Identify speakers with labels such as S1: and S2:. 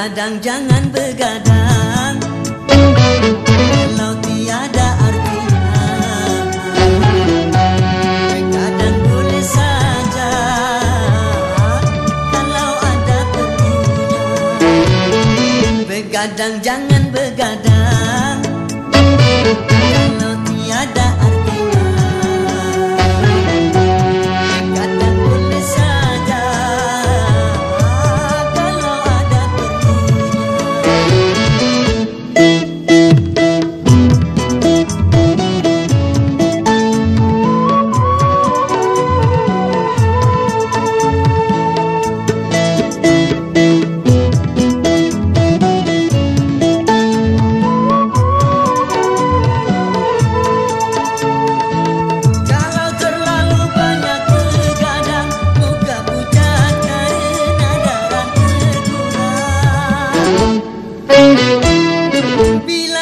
S1: Begadang jangan begadang. Kalau tiada artinya Begadang boleh saja. Kalau ada perlunya Begadang jangan begadang